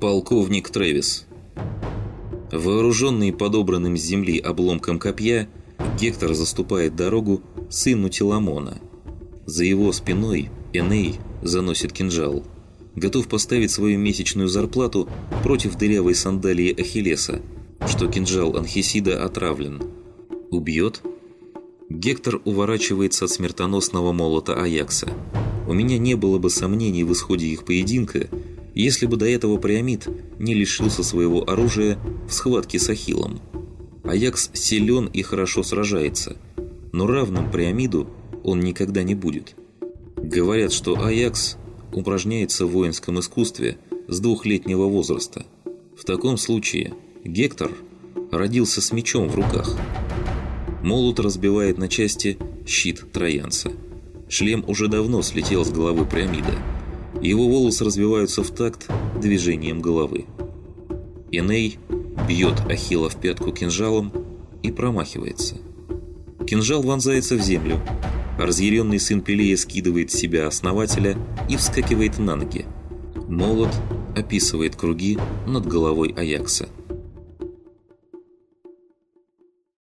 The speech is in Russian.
Полковник Трэвис. Вооруженный подобранным с земли обломком копья, Гектор заступает дорогу сыну Теламона. За его спиной Эней заносит кинжал. Готов поставить свою месячную зарплату против дырявой сандалии Ахиллеса, что кинжал Анхисида отравлен. Убьет? Гектор уворачивается от смертоносного молота Аякса. У меня не было бы сомнений в исходе их поединка, если бы до этого Приамид не лишился своего оружия в схватке с Ахиллом. Аякс силен и хорошо сражается, но равным Приамиду он никогда не будет. Говорят, что Аякс упражняется в воинском искусстве с двухлетнего возраста. В таком случае Гектор родился с мечом в руках. Молот разбивает на части щит троянца. Шлем уже давно слетел с головы Приамида – его волосы развиваются в такт движением головы. Эней бьет Ахилла в пятку кинжалом и промахивается. Кинжал вонзается в землю. Разъяренный сын Пелея скидывает с себя основателя и вскакивает на ноги. Молот описывает круги над головой Аякса.